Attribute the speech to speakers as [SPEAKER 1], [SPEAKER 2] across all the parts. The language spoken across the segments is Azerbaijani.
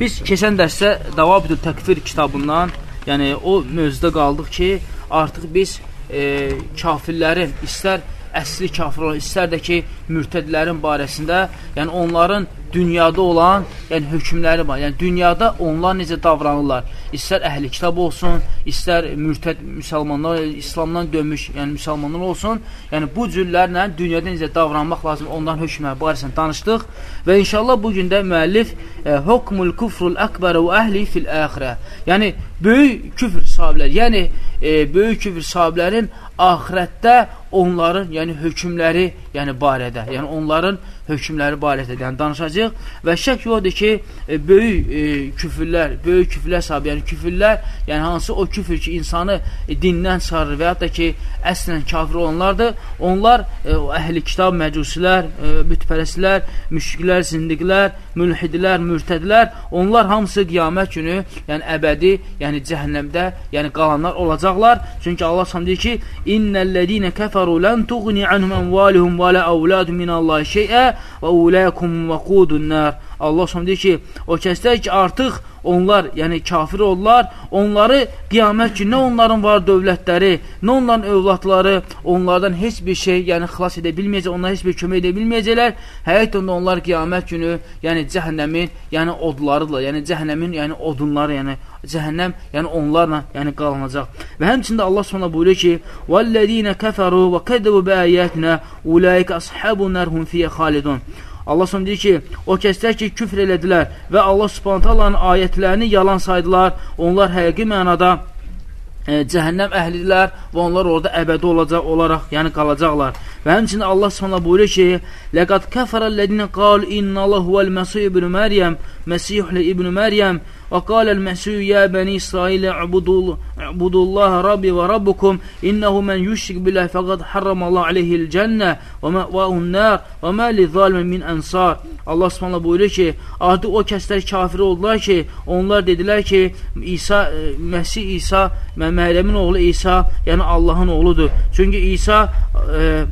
[SPEAKER 1] biz keçən dərsdə Davabidül Təkfir kitabından, yəni o mövzuda qaldıq ki, artıq biz e, kafirlərin istər əsli kafir olan, istər də ki, mürtədlərin barəsində, yəni onların dünyada olan, yəni hökmləri var. Yəni dünyada onlar necə davranırlar? İstər əhli kitab olsun, istər mürtəd müsəlmanlar, İslamdan dönmüş, yəni müsəlmanlar olsun. Yəni bu cürlərlə dünyada necə davranmaq lazım, onların hökmləri barəsində danışdıq və inşallah bu gün də müəllif e, hukmul kufrul akbar və əhli fil axirə. Yəni böyük küfr sahibləri, yəni e, böyük küfr sahiblərin axirətdə onların, yəni hökmləri, yəni barədə, yəni onların hökmləri barədə yəni danışacağıq və şək yoxdur ki, e, böyük e, küfürlər, böyük küfürlər sahibi, yəni küfürlər, yəni hansı o küfür ki, insanı e, dindən çıxarır və hətta ki, əslən kafir olanlardır. Onlar e, əhli kitab, məcusilər, e, bütpərəslər, müşriklər, zindiqlər, mülhidlər, mürtədlər, onlar hamısı qiyamət günü, yəni əbədi, yəni cəhənnəmdə, yəni qalanlar olacaqlar. Çünki Allah s.ə.v deyir ki, İnnəl-ləzîne kəfəru lən tuğni anhum əmvaluhum və lə əvladun minallahi şeyə və uləkum vəqudun nər. Allah sonra deyir ki, o kəslər ki, artıq onlar, yəni kafir oldular, onları qiyamət ki, nə onların var dövlətləri, nə onların övladları, onlardan heç bir şey, yəni xilas edə bilməyəcək, onlara heç bir kömək edə bilməyəcəklər. Həqiqətən onlar qiyamət günü, yəni cəhənnəmin, yəni odlarıdırlar, yəni cəhənnəmin, yəni odunları, yəni cəhənnəm, yəni onlarla, yəni qalınacaq. Və həmçində Allah Subhanahu buyurur ki: "Vallazina kafaru və kadabu bi ayatina ulaika ashabun nar hum fiha khalidun." Allah Subhanahu deyir ki, o kəslər ki, küfr elədilər və Allah Subhanahu ayətlərini yalan saydılar, onlar həqiqi mənada e, cəhənnəm əhlidirlər və onlar orada əbədi olacaq olaraq, yəni qalacaqlar. Və həmçinin Allah Subhanahu buyurur ki: "Laqad kafara allazina qalu inna Allahu vel-Masih ibn Maryam, Məsih ibn Maryam وقال المسيح يا بني إسرائيل اعبدوا, اعبدوا الله ربي وربكم إنه من يشرك بالله فقد حرم الله عليه الجنة ومأواه النار وما للظالم min ənsar. Allah Subhanahu buyurur ki, artıq o kəslər kafir oldular ki, onlar dedilər ki, İsa e, Məsih İsa, Məryəmin oğlu İsa, yəni Allahın oğludur. Çünki İsa e,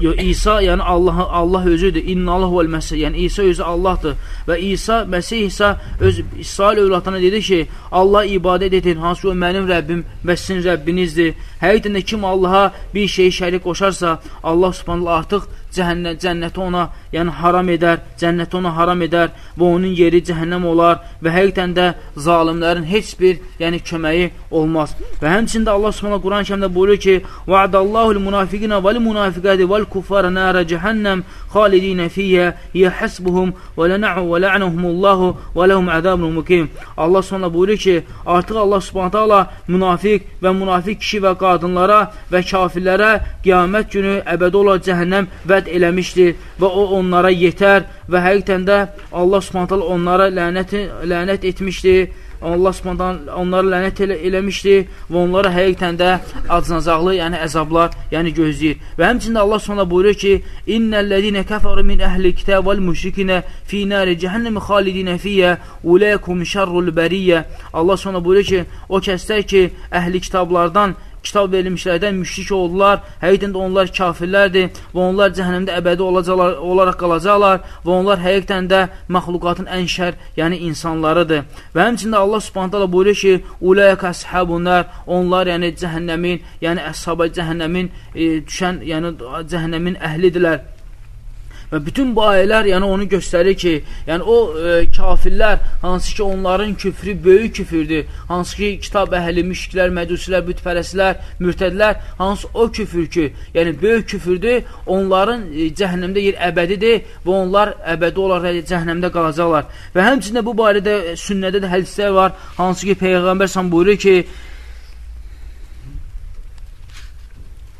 [SPEAKER 1] Yo, İsa, yəni Allah, Allah özüdür. İnnallah vəl məsih. Yəni İsa özü Allahdır. Və İsa, Məsih İsa öz İsrail övladına dedi ki, Allah ibadət edin, hansı o mənim Rəbbim və sizin Rəbbinizdir. Həqiqətən də kim Allaha bir şeyi şərik qoşarsa, Allah Subhanahu artıq cəhənnə, cənnəti ona yəni haram edər, cənnəti ona haram edər və onun yeri cəhənnəm olar və həqiqətən də zalimlərin heç bir yəni köməyi olmaz. Və həmçində Allah Subhanahu Quran-ı Kərimdə buyurur ki: "Va'dallahu al-munafiqina vel-munafiqati vel-kuffara nara cehennəm xalidin fiyha hiya hasbuhum və lan'u və la'nuhumullahu və lahum azabun mukim." Allah Subhanahu buyurur ki, artıq Allah Subhanahu taala münafiq və münafiq kişi və qadınlara və kafirlərə qiyamət günü əbədi olacaq cəhənnəm vəd lənət eləmişdir və o onlara yetər və həqiqətən də Allah subhanətələ onlara lənət, lənət etmişdir. Allah subhanətələ onlara lənət elə, eləmişdir və onlara həqiqətən də acınacaqlı, yəni əzablar yəni gözləyir. Və həmçində Allah subhanətələ buyurur ki, İnnəl-ləzinə kəfəru min əhli kitəb vəl-müşrikinə fi nəri cəhənnəmi xalidinə fiyyə uləyəkum şərrul bəriyyə Allah subhanətələ buyurur ki, o kəslər ki, əhli kitablardan kitab verilmişlərdən müşrik oldular. Həqiqətən də onlar kafirlərdir və onlar cəhənnəmdə əbədi olacaqlar, olaraq qalacaqlar və onlar həqiqətən də məxluqatın ən şər, yəni insanlarıdır. Və həmçində Allah Subhanahu taala buyurur ki: "Ulayka ashabunnar" onlar yəni cəhənnəmin, yəni əshaba cəhənnəmin e, düşən, yəni cəhənnəmin əhlidirlər. Və bütün bu ayələr yəni onu göstərir ki, yəni o e, kafirlər hansı ki onların küfrü böyük küfürdür, hansı ki kitab əhli, müşriklər, məcusilər, bütpərəslər, mürtədlər, hansı o küfür ki, yəni böyük küfürdür, onların e, cəhənnəmdə yer əbədidir və onlar əbədi olaraq cəhənnəmdə qalacaqlar. Və həmçində bu barədə e, sünnədə də hədislər var, hansı ki Peyğəmbər sən buyurur ki,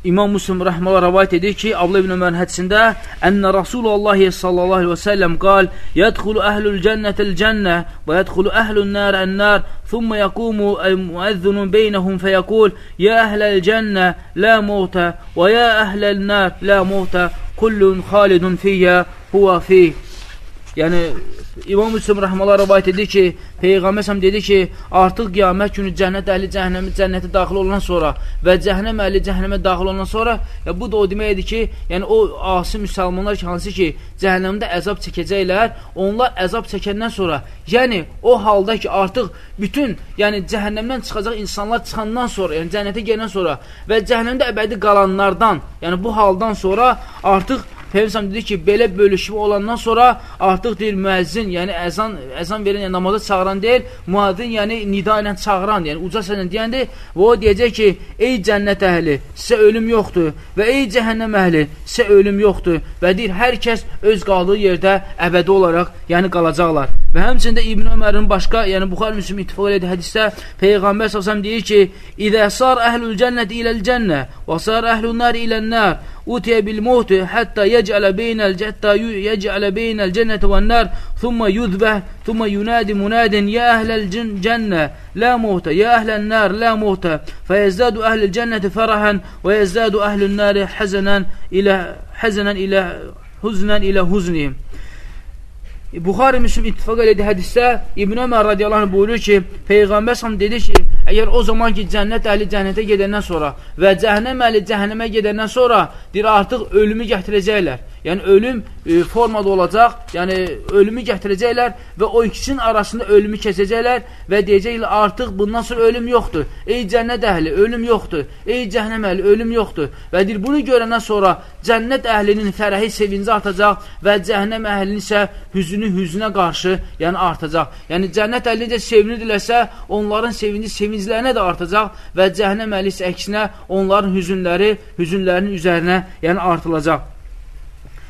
[SPEAKER 1] İmam Müslim rəhmələ rəvayət edir ki, Abla ibn Ömərin hədisində Ənə Rasulullah sallallahu aleyhi və səlləm qal Yədxulu əhlül cənnətəl cənnə və yədxulu əhlül nər ən-nər Thumma yaqumu el-müəzzinu beynəhum fəyəqul Yə əhləl cənnə lə mutə və yə əhləl nər lə mutə Kullun xalidun fiyyə huvə fiyyə yəni İmam Müslim rəhməllah rivayət edir ki, Peyğəmbər dedi ki, artıq qiyamət günü cənnət əhli cəhənnəmi cənnətə daxil olandan sonra və cəhənnəm əhli cəhənnəmə daxil olandan sonra, ya bu da o deməkdir ki, yəni o asi müsəlmanlar ki, hansı ki, cəhənnəmdə əzab çəkəcəklər, onlar əzab çəkəndən sonra, yəni o halda ki, artıq bütün, yəni cəhənnəmdən çıxacaq insanlar çıxandan sonra, yəni cənnətə gələndən sonra və cəhənnəmdə əbədi qalanlardan, yəni bu haldan sonra artıq Peyğəmbər dedi ki, belə bölüşmə olandan sonra artıq deyir müəzzin, yəni əzan əzan verən, yəni namaza çağıran deyil, muadin, yəni nida ilə çağıran, yəni uca səslə deyəndir və o deyəcək ki, ey cənnət əhli, sizə ölüm yoxdur və ey cəhənnəm əhli, sizə ölüm yoxdur və deyir, hər kəs öz qaldığı yerdə əbədi olaraq, yəni qalacaqlar. Və həmçində İbn Ömərin başqa, yəni Buxar Müslim ittifaq elədi hədisdə Peyğəmbər sallallahu deyir ki: "İzə sar əhlul cənnət iləl cənnə və sar əhlun nar ilə'n nar, utiyə bil maut hatta yec'al beynəl cətta yec'al beynəl cənnəti vən nar, thumma yuzbah, thumma yunadi munadin ya əhləl cənnə la maut, ya əhlə'n nar la maut." Fəyezdadu əhlul cənnəti farahan və yezdadu əhlun nar hazanan ilə hazanan ilə huznan ilə huznihim. Buxari Müslim ittifaq elədi hədisdə İbn Ömər radiyallahu anh buyurur ki, Peyğəmbər səhəm dedi ki, əgər o zaman ki, cənnət əhli cənnətə gedəndən sonra və cəhənnəm əhli cəhənnəmə gedəndən sonra deyir, artıq ölümü gətirəcəklər. Yəni, ölüm e, formada olacaq, yəni ölümü gətirəcəklər və o ikisinin arasında ölümü kəsəcəklər və deyəcəklər, artıq bundan sonra ölüm yoxdur. Ey cənnət əhli, ölüm yoxdur. Ey cəhənnəm əhli, ölüm yoxdur. Və deyir, bunu görəndən sonra cənnət əhlinin fərəhi, sevinci artacaq və cəhənnəm əhlinin isə hüzünü hüzünə qarşı, yəni artacaq. Yəni, cənnət əhli necə sevinirdilərsə, onların sevinci sevinclərinə də artacaq və cəhənnəm əhli isə əksinə onların hüzünləri, hüzünlərinin üzərinə, yəni artılacaq.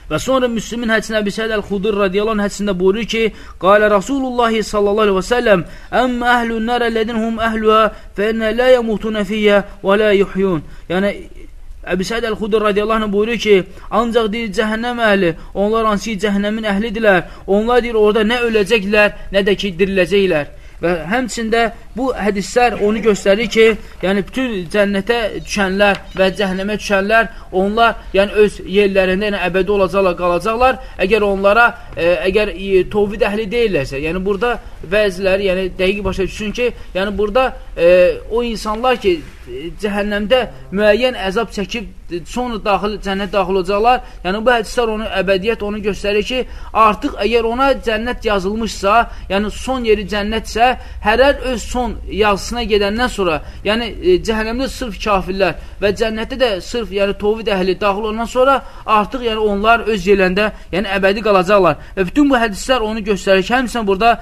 [SPEAKER 1] Və sonra Müslümin hədisində Əbi Səid Əl-Xudur radiyallahu hədisində buyurur ki, qalə Rasulullah sallallahu aleyhi və səlləm, əmmə əhlün nərə lədin hum əhluhə fə ennə lə yəmutuna fiyyə və lə yuhyun. Yəni, Əbi Səid Əl-Xudur radiyallahu anh buyurur ki, ancaq deyir cəhənnəm əhli, onlar hansı ki, cəhənnəmin əhlidirlər, onlar deyir orada nə öləcəklər, nə də ki, diriləcəklər. Və həmçində bu hədislər onu göstərir ki, yəni bütün cənnətə düşənlər və cəhənnəmə düşənlər, onlar yəni öz yerlərində yəni əbədi olacaqlar, qalacaqlar. Əgər onlara, e, əgər e, tovhid əhli deyirlərsə, yəni burada bəziləri yəni dəqiq başa düşsün ki, yəni burada e, o insanlar ki, cəhənnəmdə müəyyən əzab çəkib sonra daxil cənnət daxil olacaqlar. Yəni bu hədislər onu əbədiyyət onu göstərir ki, artıq əgər ona cənnət yazılmışsa, yəni son yeri cənnətsə, hər hər öz son yazısına gedəndən sonra, yəni e, cəhənnəmdə sırf kafirlər və cənnətdə də sırf yəni tovhid əhli daxil olandan sonra artıq yəni onlar öz yerlərində yəni əbədi qalacaqlar. Və bütün bu hədislər onu göstərir ki, həmçinin burada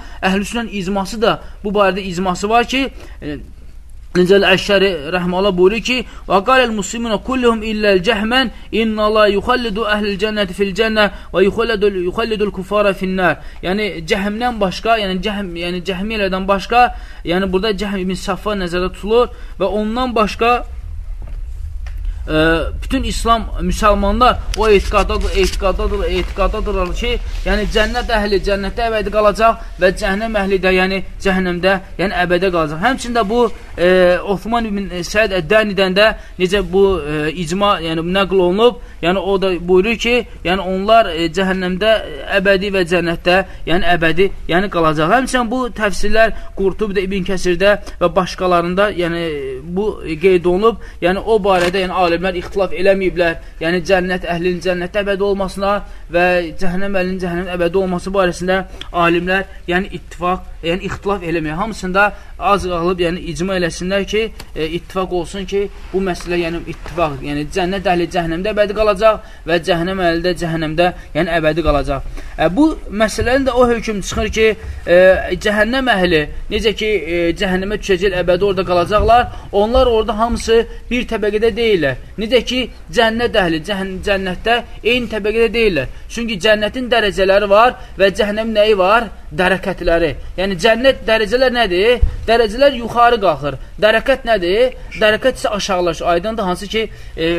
[SPEAKER 1] əhlüsünün icması da bu barədə icması var ki, e, Necə Əşşəri rəhmələ buyurur ki, və qaləl muslimunə kulluhum illəl cəhmən inna Allah yuxallidu əhlil cənnəti fil cənnə və yuxallidul kufara finnər. Yəni cəhmdən başqa, yəni cəhm, yəni cəhmiyyələrdən başqa, yəni burada cəhm ibn Safa nəzərdə tutulur və ondan başqa ə, bütün İslam müsəlmanlar o etiqadadır, etiqadadır, etiqadadırlar ki, yəni cənnət əhli cənnətdə əbədi qalacaq və cəhənnəm əhli də yəni cəhənnəmdə, yəni əbədə qalacaq. Həmçində bu e, Osman ibn Səid Əddənidən də necə bu e, icma, yəni nəql olunub, yəni o da buyurur ki, yəni onlar e, cəhənnəmdə əbədi və cənnətdə, yəni əbədi, yəni qalacaq. Həmçinin bu təfsirlər Qurtubdə, İbn Kəsirdə və başqalarında, yəni bu qeyd olunub, yəni o barədə, yəni alimlər ixtilaf eləməyiblər, yəni cənnət əhlinin cənnətdə əbədi olmasına və cəhənnəm əhlinin cəhənnəm əbədi olması barəsində alimlər yəni ittifaq, yəni ixtilaf eləməyir. Hamısında az qalıb, yəni icma eləsinlər ki, e, ittifaq olsun ki, bu məsələ yəni ittifaq, yəni cənnət əhli cəhənnəmdə əbədi qalacaq və cəhənnəm əhli də cəhənnəmdə yəni əbədi qalacaq. E, bu məsələnin də o hökm çıxır ki, e, cəhənnəm əhli necə ki, e, cəhənnəmə düşəcək, əbədi orada qalacaqlar, onlar orada hamısı bir təbəqədə deyirlər. Necə ki, cənnət əhli cənnətdə eyni təbəqədə deyirlər. Çünki cənnətin dərəcələri var və cəhənnəm nəyi var? Dərəkətləri. Yəni, cənnət dərəcələr nədir? Dərəcələr yuxarı qalxır. Dərəkət nədir? Dərəkət isə aşağılaşır. Aydındır, hansı ki, e,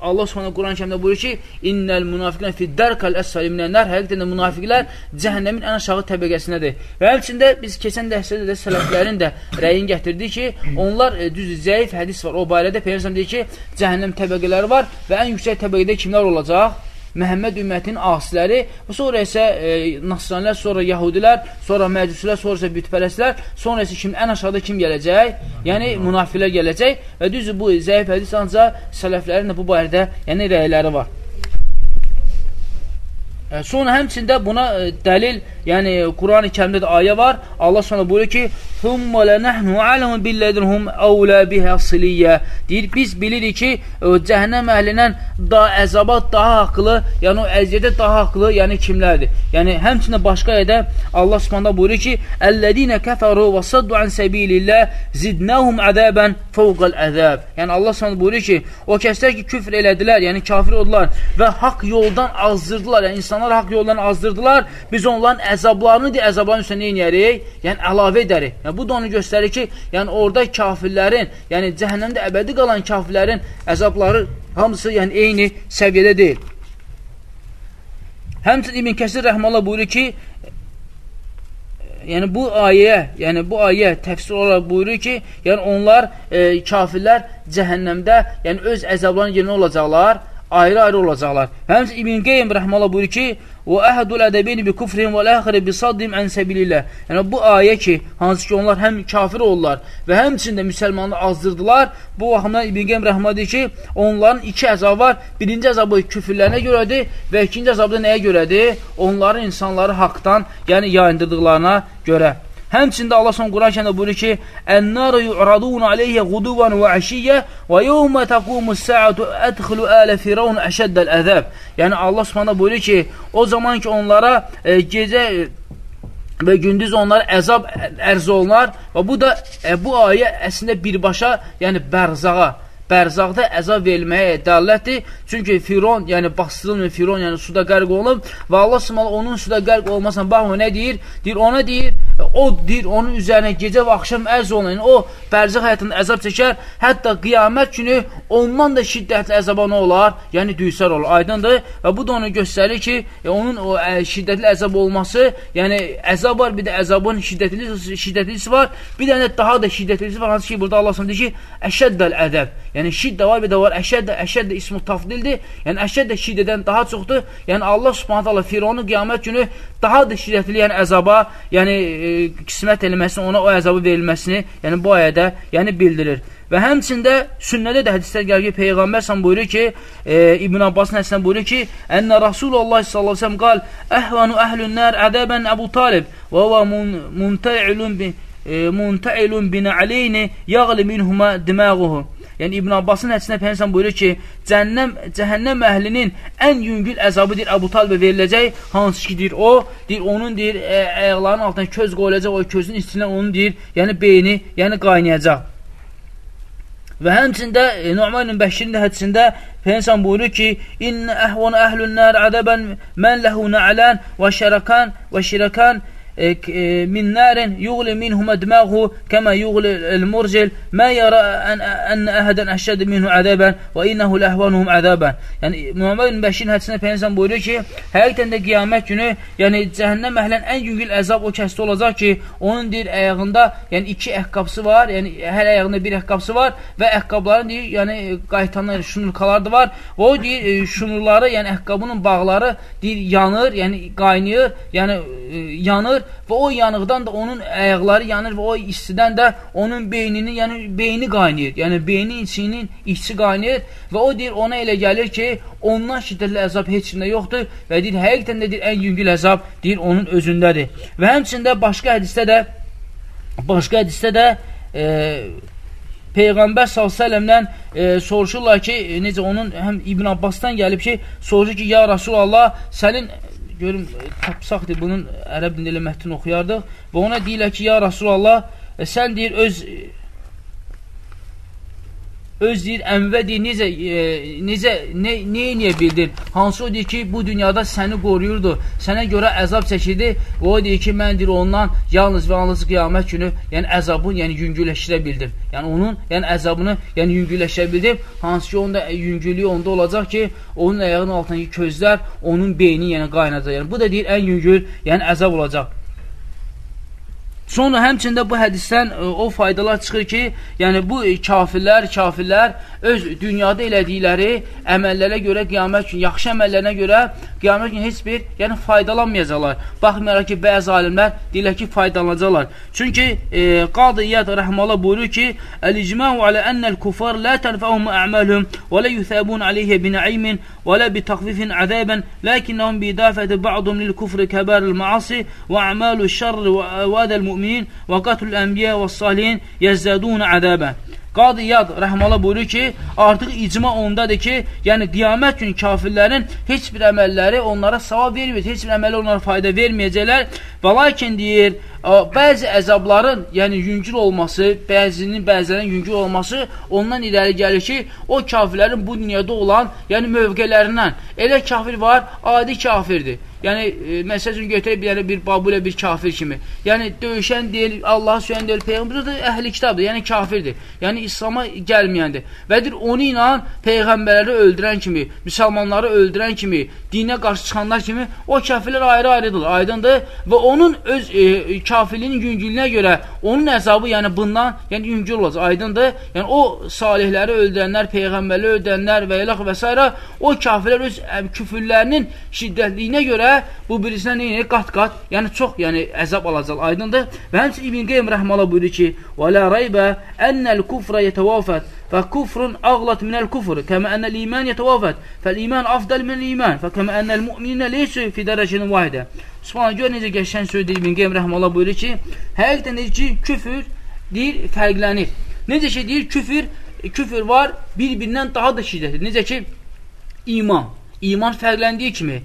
[SPEAKER 1] Allah Subhanahu Quran-ı Kərimdə buyurur ki: "İnnel munafiqun fi darkal asfali minennar." Həqiqətən də münafiqlər cəhənnəmin ən aşağı təbəqəsindədir. Və həmçində biz keçən dərsdə də sələflərin də rəyin gətirdik ki, onlar e, düz zəif hədis var. O barədə Peyğəmbər deyir ki, cəhənnəm təbəqələri var və ən yüksək təbəqədə kimlər olacaq? Məhəmməd ümmətinin asiləri, sonra isə e, nasranilər, sonra yahudilər, sonra məcusilər, sonra isə bütpərəslər, sonra isə kim, ən aşağıda kim gələcək? Yəni, münafiqlər gələcək və düzdür, bu zəif hədis ancaq sələflərin də bu barədə yəni, rəyləri var. Sonra həmçində buna dəlil, yəni Quran-ı Kərimdə də ayə var. Allah sonra buyurur ki: "Thumma lanahnu a'lamu billadhum awla biha siliyya." Deyir, biz bilirik ki, cəhənnəm əhlindən daha əzaba daha haqlı, yəni o əziyyətə daha haqlı, yəni kimlərdir? Yəni həmçində başqa ayədə Allah Subhanahu buyurur ki: "Ellezina kafaru və saddu an sabilillah zidnahum azaban fawqal azab." Yəni Allah Subhanahu buyurur ki, o kəslər ki, küfr elədilər, yəni kafir oldular və haqq yoldan azdırdılar, yəni insan insanlar haqq yoldan azdırdılar, biz onların əzablarını deyə əzabların üstə neynəyərik? Yəni, əlavə edərik. Yəni, bu da onu göstərir ki, yəni orada kafirlərin, yəni cəhənnəmdə əbədi qalan kafirlərin əzabları hamısı yəni eyni səviyyədə deyil. Həmçin İbn Kəsir rəhməllah buyurur ki, yəni bu ayə, yəni bu ayə təfsir olaraq buyurur ki, yəni onlar e, kafirlər cəhənnəmdə, yəni öz əzablarının yerinə olacaqlar ayrı-ayrı olacaqlar. Həmçin İbn Qeym rəhməhullah buyurur ki: "Və əhdul ədəbini bi kufrihim və l-əxiri bi saddim an sabilillah." Yəni bu ayə ki, hansı ki onlar həm kafir oldular və həmçində müsəlmanları azdırdılar. Bu baxımdan İbn Qeym rəhməhullah deyir ki, onların iki əzabı var. Birinci əzabı küfrlərinə görədir və ikinci əzabı da nəyə görədir? Onların insanları haqdan, yəni yayındırdıqlarına görə. Həmçində Allah son Quran kəndə buyurur ki: "Ən-naru yu'radun alayhi ghuduwan və ashiyya və yawma taqumu as-sa'atu adkhilu ala firavun ashaddal azab." Yəni Allah Subhanahu buyurur ki, o zaman ki onlara e, gecə e, və gündüz onlara əzab ərz olunar və bu da e, bu ayə əslində birbaşa, yəni bərzağa bərzaqda əzab verilməyə dələtdir. Çünki Firon, yəni bastırılmıyor, Firon yəni suda qərq olub və Allah Subhanahu onun suda qərq olmasına baxma nə deyir? Deyir ona deyir, o deyir onun üzərinə gecə və axşam ərz olun. Yəni, o bərzaq həyatında əzab çəkər. Hətta qiyamət günü ondan da şiddətli əzaba nə olar? Yəni düysər olur. Aydındır? Və bu da onu göstərir ki, e, onun o ə, şiddətli əzab olması, yəni əzab var, bir də əzabın şiddətli şiddətlisi var. Bir dənə daha da şiddətlisi var. Hansı ki, burada Allah Subhanahu deyir ki, əşəddəl ədəb. Yəni şiddə var, bir də var əşəddə, əşəddə ismi tafdildir. Yəni əşəddə şiddədən daha çoxdur. Yəni Allah Subhanahu taala Fironun qiyamət günü daha da şiddətli, yəni əzaba, yəni e, qismət eləməsini, ona o əzabı verilməsini, yəni bu ayədə, yəni bildirir. Və həmçində sünnədə də hədislər gəlir ki, Peyğəmbər sən buyurur ki, e, İbn Abbasın hədisindən buyurur ki, Ənə Rasulullah sallallahu əleyhi və səlləm qal: "Əhvanu əhlün nar ədəbən Əbu Talib və huwa munta'ilun bi e, munta'ilun bin aleyni yağli minhuma dimaguhu." Yəni İbn Abbasın hədisində Peyğəmbər buyurur ki, cəhənnəm cəhənnəm əhlinin ən yüngül əzabı deyir Əbu Talibə veriləcək, hansı ki deyir o, deyir onun deyir ə, ayaqlarının altına köz qoyulacaq, o közün içindən onun deyir, yəni beyni, yəni qaynayacaq. Və həmçində e, Nu'man ibn Bəşirin hədisində Peyğəmbər buyurur ki: "İnne ehvanu ehlun nar adaban men lehu na'lan və şirakan və şirakan من نار يغلي منهما دماغه كما يغلي المرجل ما يرى أن, أن أحدا أشد منه عذابا وإنه لأهوانهم عذابا Yəni Muhammed bin Bəşirin hədisində Peyğəmbər buyurur ki, həqiqətən də qiyamət günü, yəni cəhənnəm əhlən ən yüngül əzab o kəsdə olacaq ki, onun deyir ayağında, yəni iki əqqabsı var, yəni hər ayağında bir əqqabsı var və əqqabların deyir, yəni qaytanlar, şunurkalar da var və o deyir şunurları, yəni əqqabının bağları deyir yanır, yəni qaynayır, yəni yanır və o yanıqdan da onun ayaqları yanır və o istidən də onun beynini, yəni beyni qaynayır. Yəni beynin içinin içi qaynayır və o deyir ona elə gəlir ki, ondan şiddətli əzab heç kimdə yoxdur və deyir həqiqətən də deyir ən yüngül əzab deyir onun özündədir. Və həmçində başqa hədisdə də başqa hədisdə də e, Peyğəmbər s.ə.vədən e, soruşurlar ki, necə onun həm İbn Abbasdan gəlib ki, soruşur ki, ya Rasulallah, sənin görüm, tapsaqdır, bunun ərəb dilində elə mətn oxuyardıq və ona deyirlər ki, ya Rasulallah, e, sən deyir, öz öz deyir, əmvə deyir, necə, e, necə, ne, neyə bildin? Hansı o deyir ki, bu dünyada səni qoruyurdu, sənə görə əzab çəkirdi o deyir ki, mən deyir, ondan yalnız və yalnız qiyamət günü, yəni əzabın, yəni yüngülləşdirə bildim. Yəni onun, yəni əzabını, yəni yüngülləşdirə bildim. Hansı ki, onda yüngüllüyü onda olacaq ki, onun ayağının altındakı közlər, onun beyni, yəni qaynacaq. Yəni bu da deyir, ən yüngül, yəni əzab olacaq. Sonra həmçində bu hədisdən ə, o faydalar çıxır ki, yəni bu kafirlər, kafirlər öz dünyada elədikləri əməllərə görə qiyamət günü, yaxşı əməllərinə görə qiyamət günü heç bir, yəni faydalanmayacaqlar. Baxmayaraq ki, bəzi alimlər deyirlər ki, faydalanacaqlar. Çünki e, Qadı İyyad rəhmələ buyurur ki, Əl-icma'u alə ennəl kufar la tənfəhum əməlhum və lə yuthəbun aleyhə binəimin ولا بتخفيف عذابا لكنهم بإضافة بعضهم للكفر كبار المعاصي وأعمال الشر وأذى المؤمنين وقتل الأنبياء والصالحين يزدادون عذابا. Qatlul ənbiyə və salihin yəzzədun əzəbən. Qadı Yad rəhmələ buyurur ki, artıq icma ondadır ki, yəni qiyamət günü kafirlərin heç bir əməlləri onlara savab verməyəcək, heç bir əməli onlara fayda verməyəcəklər. Və lakin deyir, bəzi əzabların, yəni yüngül olması, bəzinin bəzilərinin yüngül olması ondan irəli gəlir ki, o kafirlərin bu dünyada olan, yəni mövqələrindən. Elə kafir var, adi kafirdir. Yəni, e, məsəl üçün götürək bir, bir babulə bir kafir kimi. Yəni, döyüşən deyil, Allahı söyən deyil, Peyğəmbər da əhli kitabdır, yəni kafirdir. Yəni, İslama gəlməyəndir. Və deyir, onu ilə Peyğəmbərləri öldürən kimi, müsəlmanları öldürən kimi, dinə qarşı çıxanlar kimi, o kafirlər ayrı-ayrıdır, aydındır. Və onun öz e, kafirliyinin yüngülünə görə, onun əzabı, yəni bundan, yəni yüngül olacaq, aydındır. Yəni, o salihləri öldürənlər, Peyğəmbərləri öldürənlər və eləx və s. o kafirlər öz ə, küfürlərinin şiddətliyinə görə bu birisinə neyini? Qat-qat, yəni çox yəni əzab alacaq, aydındır. Və həmçin İbn Qeym rəhmələ buyurur ki, Və lə reybə ennəl kufrə yetəvafət فكفر أغلط من الكفر كما أن الإيمان يتوافد فالإيمان أفضل من الإيمان فكما أن المؤمنين ليسوا في درجة واحدة Subhanallah gör necə qəşən sözdür İbn Qeym rəhməllah buyurur ki, həqiqətən deyir ki, küfür deyir fərqlənir. Necə ki deyir küfür, küfür var bir-birindən daha da şiddətli. Necə ki iman. İman fərqləndiyi kimi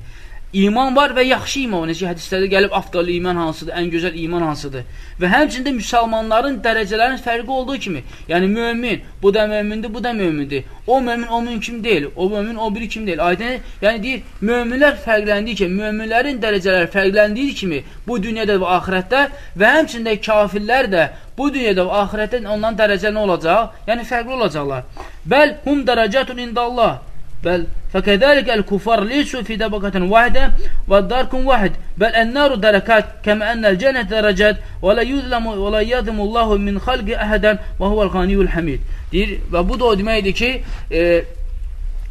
[SPEAKER 1] İman var və yaxşı iman. Necə hədislərdə gəlib afdalı iman hansıdır, ən gözəl iman hansıdır. Və həmçində müsəlmanların dərəcələrinin fərqi olduğu kimi, yəni mömin, bu da mömindir, bu da mömindir. O mömin o mömin kim deyil, o mömin o biri kim deyil. Aydın, yəni deyir, möminlər fərqləndiyi kimi, möminlərin dərəcələri fərqləndiyi kimi bu dünyada və axirətdə və həmçində kafirlər də bu dünyada və axirətdə ondan dərəcə nə olacaq? Yəni fərqli olacaqlar. Bəl hum dərəcətun indallah. Bəl فكذلك الكفار ليسوا في طبقة واحدة والداركم واحد بل النار دركات كما أن الجنة درجات ولا يظلم ولا يظلم الله من خلق أحدا وهو الغني الحميد deyir və bu da o deməkdir ki e,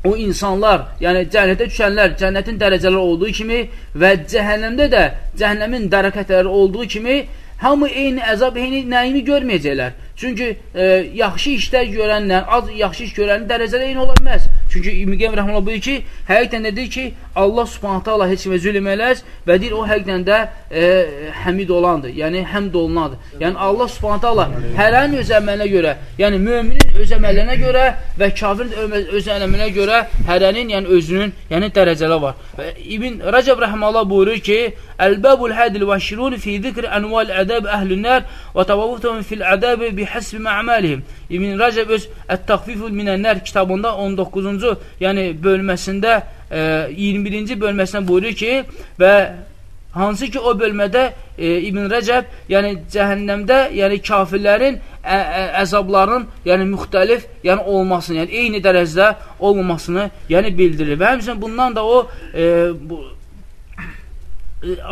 [SPEAKER 1] o insanlar, yəni cənnətə düşənlər cənnətin dərəcələri olduğu kimi və cəhənnəmdə də cəhənnəmin dərəkətləri olduğu kimi hamı eyni əzab, eyni nəyimi görməyəcəklər. Çünki e, yaxşı işlər görənlə, az yaxşı iş görənin dərəcələri eyni ola bilməz. Çünki İbn Qeym rəhməhullah buyurur ki, həqiqətən də deyir ki, Allah Subhanahu taala heç kimə zülm eləz və deyir o həqiqətən də e, həmid olandır. Yəni həmd olunandır. Yəni Allah Subhanahu taala hərənin öz əməlinə görə, yəni möminin öz əməllərinə görə və kafirin öz əməlinə görə hərənin yəni özünün yəni dərəcələri var. Və İbn Rəcəb rəhməhullah buyurur ki, Əl-bəbul hədil və şirun fi zikr ənval ədəb əhlün-nər və təvavvutuhum fil ədəb bihəsbi mə'malihim. İbn Rəcəb öz Ət-Təxfiful minənlər kitabında 19-cu, yəni bölməsində e, 21-ci bölməsində buyurur ki, və hansı ki o bölmədə e, İbn Rəcəb, yəni cəhənnəmdə, yəni kafirlərin ə, ə, əzablarının, yəni müxtəlif, yəni olmasını, yəni eyni dərəcədə olmamasını, yəni bildirir. Və həmçinin bundan da o e, bu,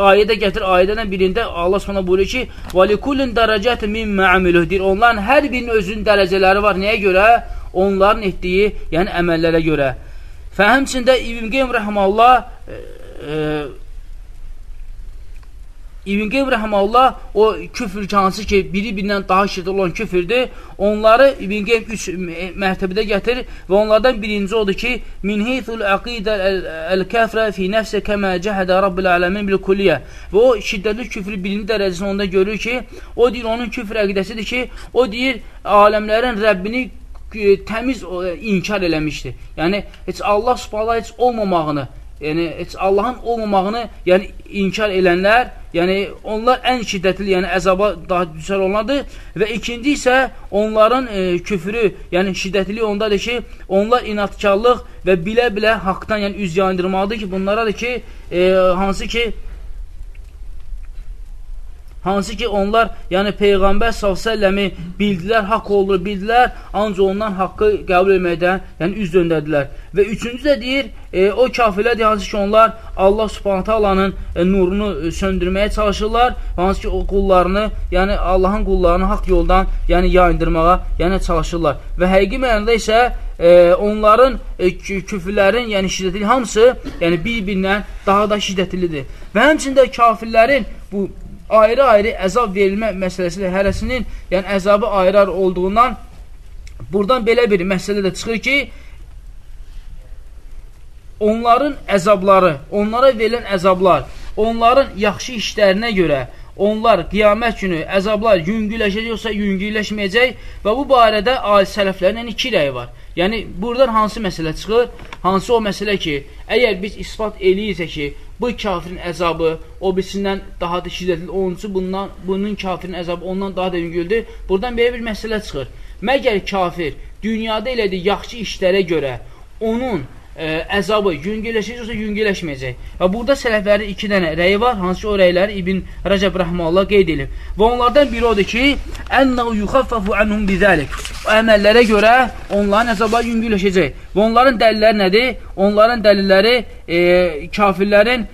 [SPEAKER 1] ayədə gətir, ayədən birində Allah Subhanahu buyurur ki: "Və likullin dərəcətin mimma amiluh." deyir. Onların hər birinin özünün dərəcələri var. Nəyə görə? Onların etdiyi, yəni əməllərə görə. Və həmçində İbn Qeym rəhməhullah e, e, İbn Qeym rəhməhullah o küfür hansı ki, biri-birindən daha şiddətli olan küfürdür, onları İbn Qeym 3 mərtəbədə gətirir və onlardan birinci odur ki, min heythul aqidə el-kəfrə fi nəfsə kəmə cəhədə Rabbil aləmin bil kulliyyə və o şiddətli küfrü birinci dərəcəsində onda görür ki, o deyir, onun küfr əqidəsidir ki, o deyir, aləmlərin Rəbbini e, təmiz inkar eləmişdir. Yəni, heç Allah subhanallah heç olmamağını, yəni heç Allahın olmamağını yəni inkar edənlər, yəni onlar ən şiddətli, yəni əzaba daha düşər olanlardır və ikinci isə onların e, küfrü, yəni şiddətli ondadır ki, onlar inatkarlıq və bilə-bilə haqdan yəni üz yayındırmalıdır ki, bunlaradır ki, e, hansı ki Hansı ki onlar, yəni Peyğəmbər s.ə.v-i bildilər, haqq olur, bildilər, ancaq ondan haqqı qəbul etməkdən, yəni üz döndərdilər. Və üçüncü də deyir, e, o kafirlərdir, hansı ki onlar Allah subhanətə alanın e, nurunu e, söndürməyə çalışırlar, hansı ki o qullarını, yəni Allahın qullarını haqq yoldan, yəni yayındırmağa, yəni çalışırlar. Və həqiqi mənada isə e, onların e, küfürlərin, yəni şiddətli hamısı, yəni bir-birindən daha da şiddətlidir. Və həmçində kafirlərin bu ayrı-ayrı əzab verilmə məsələsi hərəsinin, yəni əzabı ayrı-ayrı olduğundan buradan belə bir məsələ də çıxır ki, onların əzabları, onlara verilən əzablar, onların yaxşı işlərinə görə onlar qiyamət günü əzablar yüngüləşəcək yoxsa yüngüləşməyəcək və bu barədə ali sələflərin iki rəyi var. Yəni, buradan hansı məsələ çıxır? Hansı o məsələ ki, əgər biz ispat eləyirsək ki, bu kafirin əzabı o birisindən daha da şiddətli, onuncu bundan, bunun kafirin əzabı ondan daha da yüngüldür. Buradan belə bir məsələ çıxır. Məgər kafir dünyada elədiyi yaxşı işlərə görə onun ə, əzabı yüngüləşəcək yoxsa yüngüləşməyəcək. Və burada sələflərin iki dənə rəyi var, hansı ki o rəyləri İbn Rəcəb Rəhmallah qeyd edib. Və onlardan biri odur ki, ənnəu yuxaffafu anhum bizəlik. O əməllərə görə onların əzabları yüngüləşəcək. Və onların dəlilləri nədir? Onların dəlilləri e, kafirlərin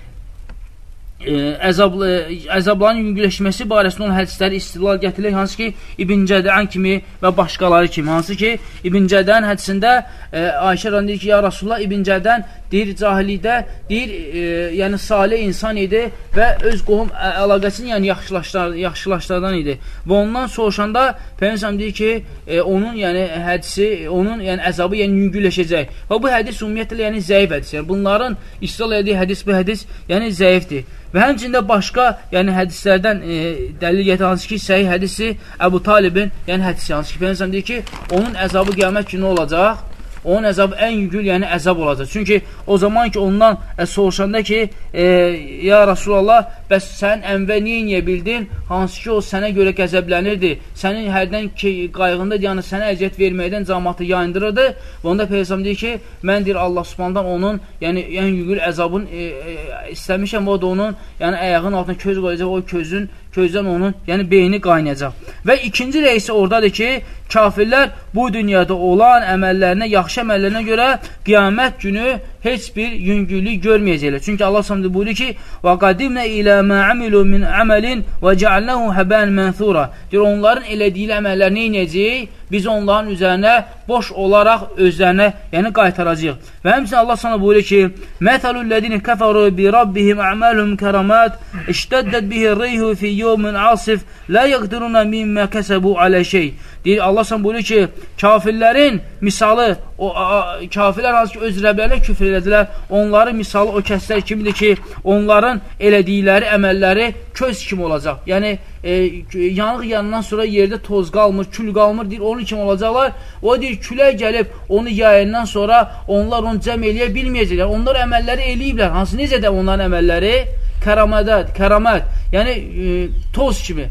[SPEAKER 1] əzablı, əzabların yüngüləşməsi barəsində olan hədisləri istilal gətirilir, hansı ki, İbn Cədəən kimi və başqaları kimi, hansı ki, İbn Cədəən hədisində e, Ayşə rəndə ki, ya Rasulullah İbn Cədəən deyir, cahillikdə, deyir, e, yəni salih insan idi və öz qohum əlaqəsini yəni yaxşılaşdır, yaxşılaşdırdan idi. Və ondan soruşanda Peyğəmbər deyir ki, e, onun yəni hədisi, onun yəni əzabı yəni yüngüləşəcək. Və bu hədis ümumiyyətlə yəni zəif hədis. Yəni bunların istilal etdiyi hədis bu hədis yəni zəifdir. Və həmçində başqa, yəni hədislərdən e, dəlil gətir, hansı ki, səhih hədisi Əbu Talibin, yəni hədisi, hansı ki, Peyyəmsəm deyir ki, onun əzabı qiyamət günü olacaq onun əzabı ən yüngül, yəni əzab olacaq. Çünki o zaman ki, ondan ə, soruşanda ki, e, ya Rasulallah, Bəs sən Ənvə neyniyə bildin? Hansı ki, o sənə görə qəzəblənirdi. Sənin hərdən ki, qayğında, yəni sənə əziyyət verməkdən cəmatı yayındırırdı. Və onda Peyğəmbər deyir ki, mən deyir Allah Subhanahu onun, yəni ən yüngül əzabın e, e, istəmişəm, o da onun, yəni ayağının altına köz qoyacaq, o közün közdən onun, yəni beyni qaynayacaq. Və ikinci rəisi ordadır ki, kafirlər bu dünyada olan əməllərinə, yaxşı əməllərinə görə qiyamət günü heç bir yüngüllük görməyəcəklər. Çünki Allah Subhanahu buyurur ki: "Və qadimna ilə إِلَى مَا عَمِلُوا مِنْ عَمَلٍ وَجَعَلْنَهُ هَبَانْ مَنْثُورًا Deyir, onların elədiyi əməllər nə inəcək? Biz onların üzərinə boş olaraq özlərinə, yəni qaytaracaq. Və həmçinin Allah sana buyurur ki, مَثَلُ الَّذِينَ كَفَرُوا بِرَبِّهِمْ أَعْمَالُهُمْ كَرَمَاتٍ اشْتَدَّتْ بِهِ الرِّيحُ فِي يَوْمٍ عَاصِفٍ لَا يَقْدِرُونَ مِمَّا كَسَبُوا عَلَى شَيْءٍ Deyir, Allah sana buyurur ki, kafirlərin misalı, o a, kafirlər hansı ki, öz Rəblərinə küfr elədilər, onların misalı o kəslər kimidir ki, onların elədikləri əməlləri köz kimi olacaq. Yəni, e, yanıq yanından sonra yerdə toz qalmır, kül qalmır, deyir, onun kimi olacaqlar. O deyir, külək gəlib onu yayandan sonra onlar onu cəm eləyə bilməyəcəklər. Onlar əməlləri eləyiblər. Hansı necə də onların əməlləri? Kəramədət, kəramət, yəni e, toz kimi.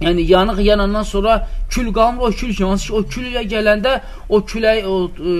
[SPEAKER 1] Yəni yanıq yanandan sonra kül qalmır, o kül kimi. O külə gələndə o külək, o e,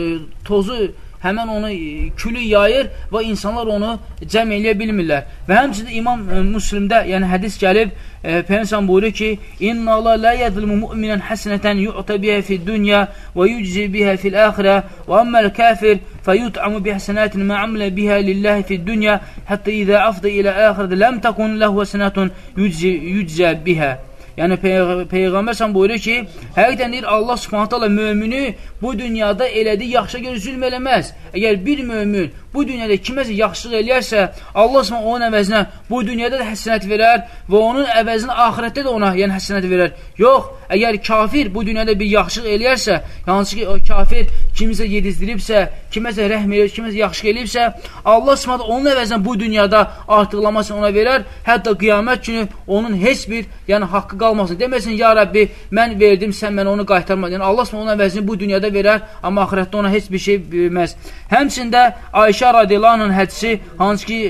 [SPEAKER 1] tozu həmən onu e, külü yayır və insanlar onu cəm eləyə bilmirlər. Və həmçində İmam e, Müslimdə, yəni hədis gəlib, e, Peyğəmbər buyurur ki: "İnna Allah la yadlimu mu'minan hasanatan yu'ta biha fi dunya və yujzi biha fil axirə və ammal kafir fayut'amu bi hasanatin ma amila biha lillahi fi dunya hatta iza afda ila axirati lam takun lahu hasanatun yujzi yujza biha." Yəni Peyğ Peyğəmbər sən buyurur ki, həqiqətən deyir Allah Subhanahu taala mömini bu dünyada elədiyi yaxşı görə zülm eləməz. Əgər bir mömin bu dünyada kiməsə yaxşılıq eləyərsə, Allah Subhanahu onun əvəzinə bu dünyada da həsənət verər və onun əvəzinə axirətdə də ona yəni həsənət verər. Yox, əgər kafir bu dünyada bir yaxşılıq eləyərsə, hansı ki o kafir kimisə yedizdiribsə, kiməsə rəhm eləyir, kiməsə yaxşılıq eləyibsə, Allah Subhanahu onun əvəzinə bu dünyada artıqlamasını ona verər, hətta qiyamət günü onun heç bir yəni haqqı qalmasın. Deməsin, ya Rəbbi, mən verdim, sən mənə onu qaytarmadın. Yəni Allah Subhanahu onun əvəzini bu dünyada verər, amma axirətdə ona heç bir şey verməz. Həmçində Ayşə radiyallahu hədisi hansı ki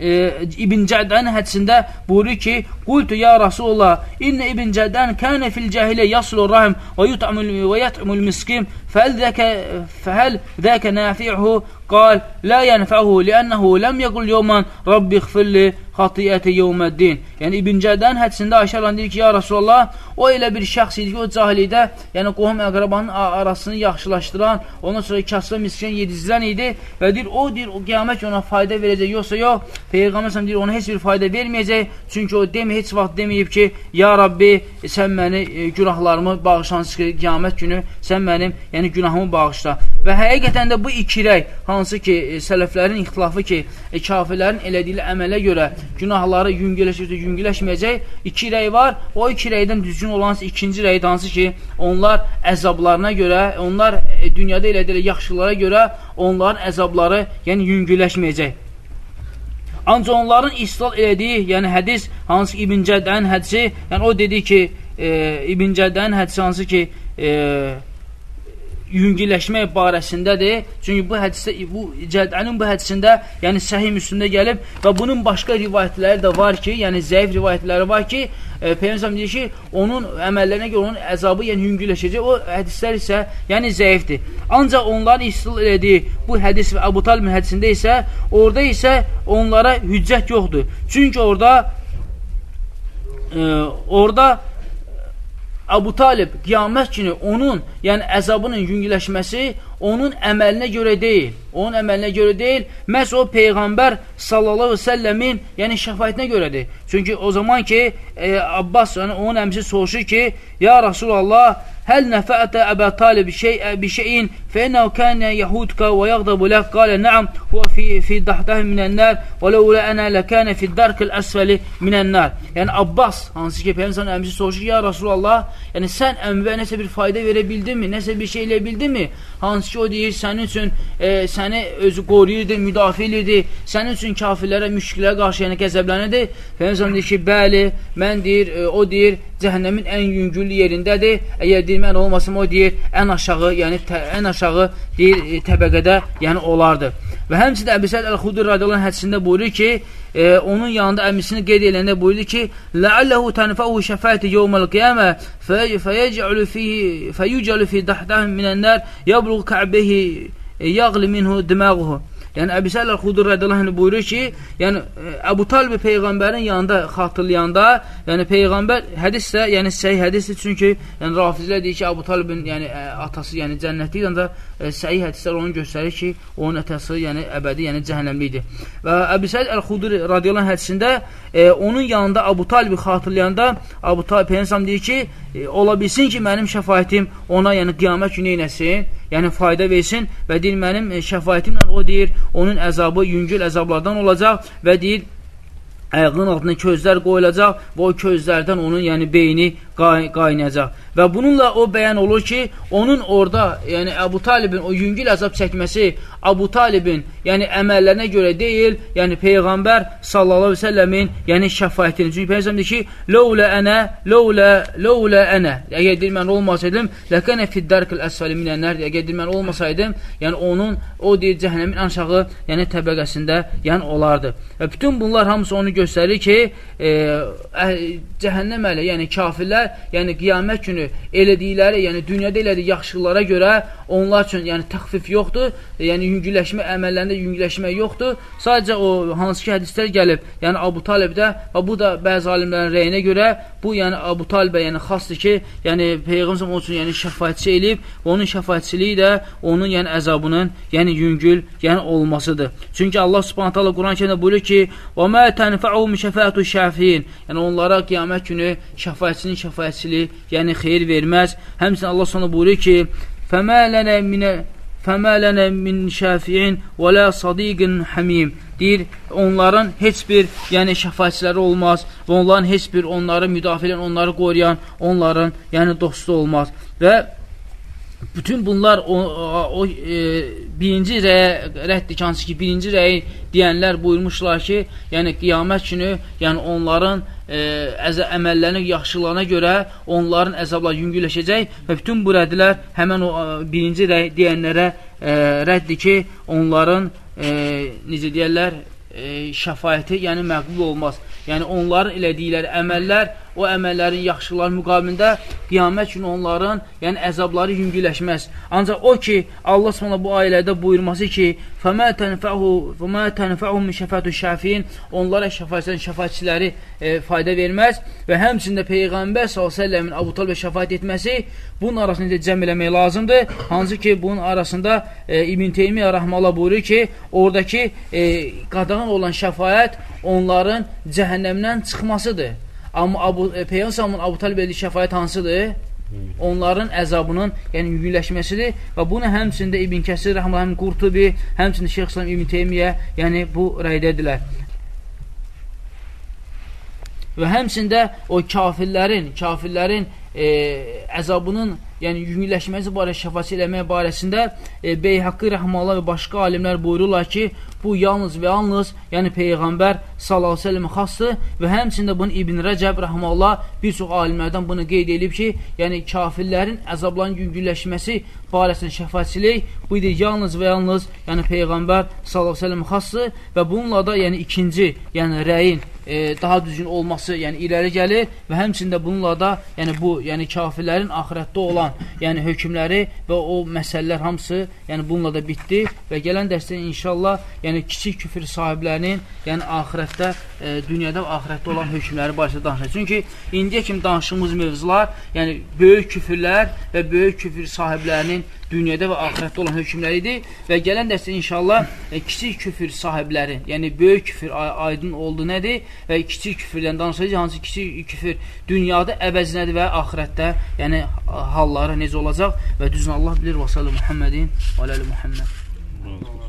[SPEAKER 1] e, İbn Cədən hədisində buyurur ki, Qultu ya Rasulullah, inna İbn Cədən kənə fil cəhilə yaslu rahim və yut'amul və yat'amul miskim fəhəl zəkə fəhəl zəkə nafi'uhu? Qal, lə yənfəhu li'ənəhu ləm yəqul yawman rabbi xfirli xatiyyəti yevməddin. Yəni İbn Cəddən hədisində Ayşə rəziyallahu deyir ki, ya Rasulullah, o elə bir şəxs idi ki, o cahillikdə, yəni qohum əqrabanın arasını yaxşılaşdıran, ondan sonra kasıb miskin yedizdirən idi və deyir, o deyir, o qiyamət ona fayda verəcək, yoxsa yox, Peyğəmbər deyir, ona heç bir fayda verməyəcək, çünki o demə heç vaxt deməyib ki, ya Rabbi, sən məni e, günahlarımı bağışlansın ki, qiyamət günü sən mənim, yəni günahımı bağışla. Və həqiqətən də bu iki rəy, hansı ki, e, sələflərin ixtilafı ki, e, kafirlərin elədiyi əmələ görə günahları yüngüləşəcək, yüngüləşməyəcək iki rəy var. O iki rəydən düzgün olan ikinci rəy hansı ki, onlar əzablarına görə, onlar e, dünyada elədikləri yaxşılara görə onların əzabları, yəni yüngüləşməyəcək. Ancaq onların istilal elədiyi, yəni hədis, hansı İbn Cəddənin hədisi, yəni o dedi ki, e, İbn Cəddənin hədisi hansı ki, e, yüngülləşmək barəsindədir. Çünki bu hədisdə bu Cədənin bu hədisində, yəni səhih Müslimdə gəlib və bunun başqa rivayətləri də var ki, yəni zəif rivayətləri var ki, e, Peyğəmbər deyir ki, onun əməllərinə görə onun əzabı yəni yüngülləşəcək. O hədislər isə yəni zəifdir. Ancaq onların istil elədiyi bu hədis və Əbu Talibin hədisində isə orada isə onlara hüccət yoxdur. Çünki orada e, orada Əbu Talib qiyamət günü onun, yəni əzabının yüngüləşməsi onun əməlinə görə deyil. Onun əməlinə görə deyil, məhz o Peyğəmbər sallallahu və səlləmin, yəni şəfaətinə görədir. Çünki o zaman ki, e, Abbas yəni, onun əmsi soruşur ki, Ya Rasulallah, Həl nəfəətə Əbə Talib şeyə bi şeyin fəinəhu kənə yəhudka və yəqdabu lək qalə nəam huvə fi, fi dahdəhi minənlər və ləulə ənə ləkənə fi dərkil əsvəli minənlər. Yəni Abbas, hansı ki, Peyyəmsən əmsi soruşur, ya Rasulallah, yəni sən əmvə nəsə bir fayda verə bildinmi, nəsə bir şey elə bildinmi? Hansı ki, o deyir, sənin üçün e, səni özü qoruyurdu, müdafiə edirdi, sənin üçün kafirlərə, müşkilərə qarşı yəni qəzəblənirdi. Peyyəmsən deyir ki, bəli, mən deyir, e, o deyir, cəhənnəmin ən yüngül yerindədir. Əgər deyir, mən olmasam, o deyir, ən aşağı, yəni tə, ən aşağı deyir, e, təbəqədə, yəni olardı. Və həmçində Əbu Səid Əl-Xudur radiyallahu hədisində buyurur ki, e, onun yanında əmisini qeyd edəndə buyurdu ki, "La'allahu tanfa'u şəfaəti yawmal qiyamə fəyəc'alu fihi fəyucalu fi dahdah minən-nar yablughu ka'bihi yağli minhu dimağuhu." Yəni Əbu Səl Əl-Xudur rədiyallahu anh buyurur ki, yəni Əbu Talib peyğəmbərin yanında xatırlayanda, yəni peyğəmbər hədis də, yəni səhih hədisdir çünki yəni Rafizlər deyir ki, Əbu Talibin yəni ə, atası yəni cənnətli ancaq səhih hədislər onu göstərir ki, onun atası yəni əbədi, yəni cəhənnəmlidir. Və Əbu Səl Əl-Xudur rədiyallahu anh hədisində e, onun yanında Əbu Talibi xatırlayanda Əbu Talib peyğəmbər deyir ki, e, ola bilsin ki, mənim şəfayətim ona yəni qiyamət günü eləsin yəni fayda versin və deyir, mənim e, şəfayətimlə o deyir, onun əzabı yüngül əzablardan olacaq və deyir, ayağının altına közlər qoyulacaq və o közlərdən onun yəni beyni qay qaynayacaq. Və bununla o bəyan olur ki, onun orada, yəni Əbu Talibin o yüngül əzab çəkməsi Əbu Talibin, yəni əməllərinə görə deyil, yəni Peyğəmbər sallallahu əleyhi və səlləmin, yəni şəfaətini. Çünki Peyğəmbər deyir ki, "Ləulə ənə, ləulə, ləulə ənə." Əgər deyir mən olmasaydım, ləkənə fid-darkil əsfəli minən-nar. Əgər deyir mən olmasaydım, yəni onun o deyir cəhənnəmin aşağı, yəni təbəqəsində, yəni olardı. Və bütün bunlar hamısı onu göstərir ki, e, cəhənnəm ələ, yəni kafirlər, yəni qiyamət günü elədikləri, yəni dünyada elədiyi yaxşılıqlara görə onlar üçün yəni təxfif yoxdur, yəni yüngüləşmə əməllərində yüngüləşmə yoxdur. Sadəcə o hansı ki hədislər gəlib, yəni Abu Talibdə və bu da bəzi alimlərin rəyinə görə bu yəni Abu Talibə yəni xasdır ki, yəni peyğəmbər onun üçün yəni şəfaətçi eləyib və onun şəfaətçiliyi də onun yəni əzabının yəni yüngül yəni olmasıdır. Çünki Allah Subhanahu taala Quran-Kərimdə buyurur ki: "Və mə tənfa'uhum şəfaətu şəfiin." Yəni onlara qiyamət günü şəfaətçinin şəfaətçiliyi yəni xeyir xeyir verməz. Həmçinin Allah sonra buyurur ki, Fəmə lənə minə Fəmə lənə min şəfiin və lə sadiqin həmim. Deyir, onların heç bir, yəni şəfayətçiləri olmaz və onların heç bir onları müdafiə edən, onları qoruyan, onların, yəni dostu olmaz. Və bütün bunlar o, o e, birinci rəyə rəddir ki, hansı ki, birinci rəyi deyənlər buyurmuşlar ki, yəni qiyamət günü, yəni onların əzə, əməllərinə, yaxşılığına görə onların əzablar yüngüləşəcək və bütün bu rəddlər həmən o birinci rəy deyənlərə e, rəddir ki, onların e, necə deyərlər, e, şəfayəti, yəni məqbul olmaz. yəni onların elədikləri əməllər, o əməllərin yaxşılar müqabilində qiyamət günü onların, yəni əzabları yüngüləşməz. Ancaq o ki, Allah Subhanahu bu ayələrdə buyurması ki, "Fəmə tənfəhu fəmə tənfəhu min şəfaatu şəfiin" onlara şəfaətin şəfaətçiləri e, fayda verməz və həmçində peyğəmbər sallallahu əleyhi və səlləmin Əbu Talibə şəfaət etməsi bunun arasında cəm eləmək lazımdır. Hansı ki, bunun arasında e, İbn Teymiyyə rəhməhullah buyurur ki, oradakı e, qadağan olan şəfaət onların cəhənnəmdən çıxmasıdır. Amma Abu, e, Peyğəmbərin Abu Talib elədiyi şəfaət hansıdır? Onların əzabının, yəni yüngülləşməsidir və bunu həmçində İbn Kəsir rəhməhullah, həm Qurtubi, həmçində Şeyx İslam İbn Teymiyyə, yəni bu rəydədirlər. Və həmçində o kafirlərin, kafirlərin e, əzabının yəni yüngülləşməsi barədə şəfaət eləmək barəsində e, Beyhaqqi rəhməhullah və başqa alimlər buyururlar ki, bu yalnız və yalnız yəni Peyğəmbər sallallahu əleyhi xassdır və həmçində bunu İbn Rəcəb rəhməhullah bir çox alimlərdən bunu qeyd edib ki, yəni kafirlərin əzabların yüngülləşməsi barəsində şəfaətçilik bu idi yalnız və yalnız yəni Peyğəmbər sallallahu əleyhi xassdır və bununla da yəni ikinci, yəni rəyin e, daha düzgün olması, yəni irəli gəlir və həmçində bununla da yəni bu, yəni kafirlərin axirətdə olan, yəni hökmləri və o məsələlər hamısı, yəni bununla da bitdi və gələn dərsdə inşallah, yəni kiçik küfür sahiblərinin, yəni axirətdə, e, dünyada və axirətdə olan hökmləri barəsində danışır. Çünki indiyə kimi danışdığımız mövzular, yəni böyük küfürlər və böyük küfür sahiblərinin dünyada və axirətdə olan hökmləri idi və gələn dərsdə inşallah e, kiçik küfür sahibləri, yəni böyük küfür aydın oldu nədir və kiçik küfürdən danışacaq, hansı kiçik küfür dünyada əvəzinədir və axirətdə, yəni halları necə olacaq və düzün Allah bilir və sallallahu Muhammedin və aləli Muhammed.